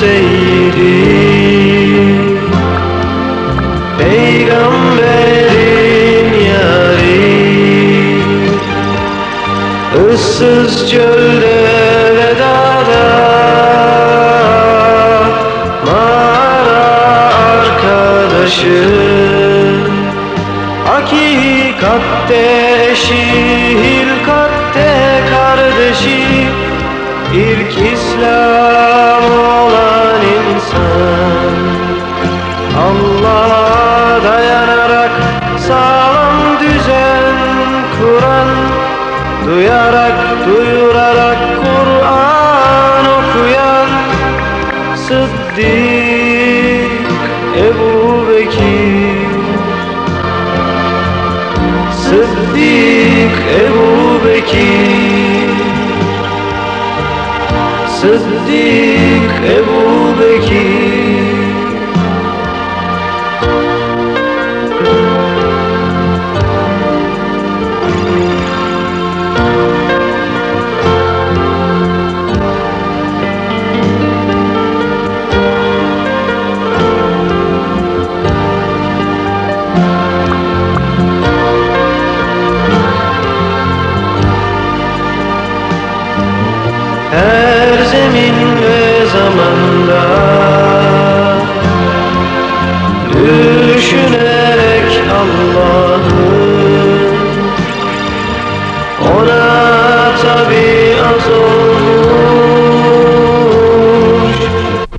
seyyidi Peygamberin yari. Issız çölde vedada Mağara arkadaşı. Hakikatte eşi Hilkatte kardeşi. İlk İslam Duyarak duyurarak Kur'an okuyan Sıddık Ebu Bekir. Sıddık Ebu Bekir. Sıddık Ebu Her zemin ve zamanda. Düşünerek Allah'ı Ona tabiat olmuş.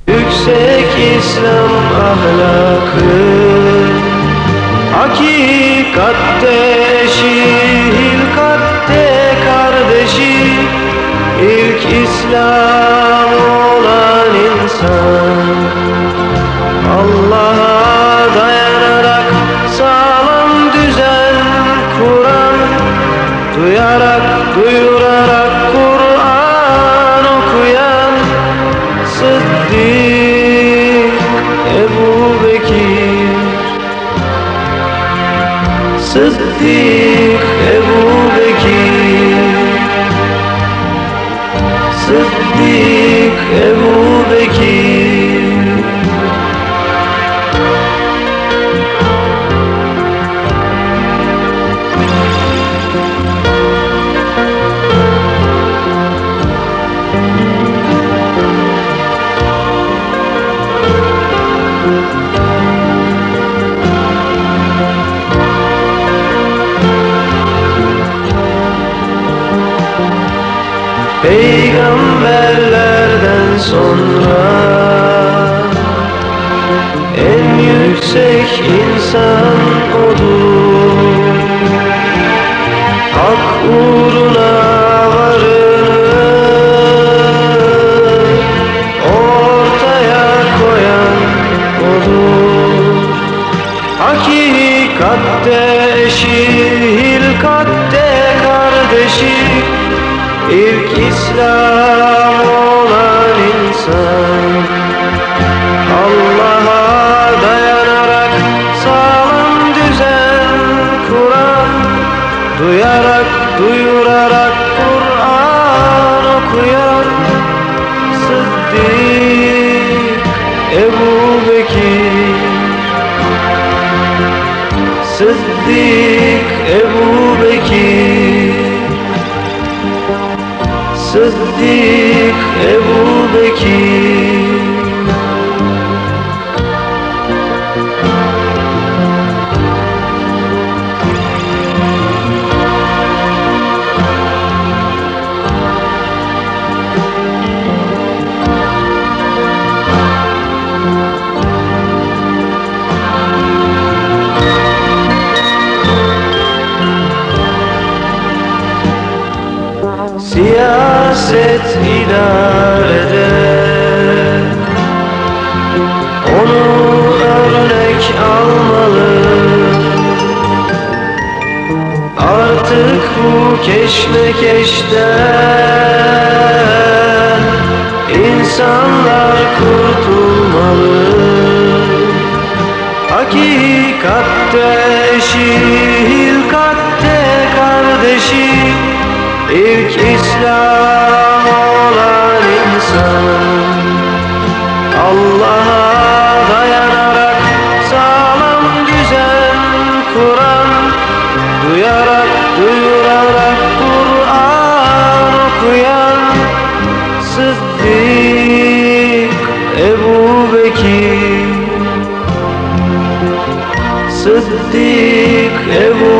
Yüksek İslam ahlakı Hakikatte İslam olan insan. Allah'a dayanarak sağlam düzen kuran Duyarak duyurarak Kur'an okuyan Sıddık Ebu Bekir. Sıddık Ebu Bekir. Peygamberlerden sonra En yüksek insan odur Hak uğruna varını Ortaya koyan odur Hakikatte eşi, hilkatte kardeşi İlk İslam Duyarak duyurarak Kur'an okuyan Sıddık Ebu Bekir. Sıddık Ebu Bekir. Sıddık Ebu Siyaset idarede Onu örnek almalı. Artık bu keşmekeşten insanlar kurtulmalı. Hakikatte eşi, hilkatte kardeşi İlk İslam صديق ابو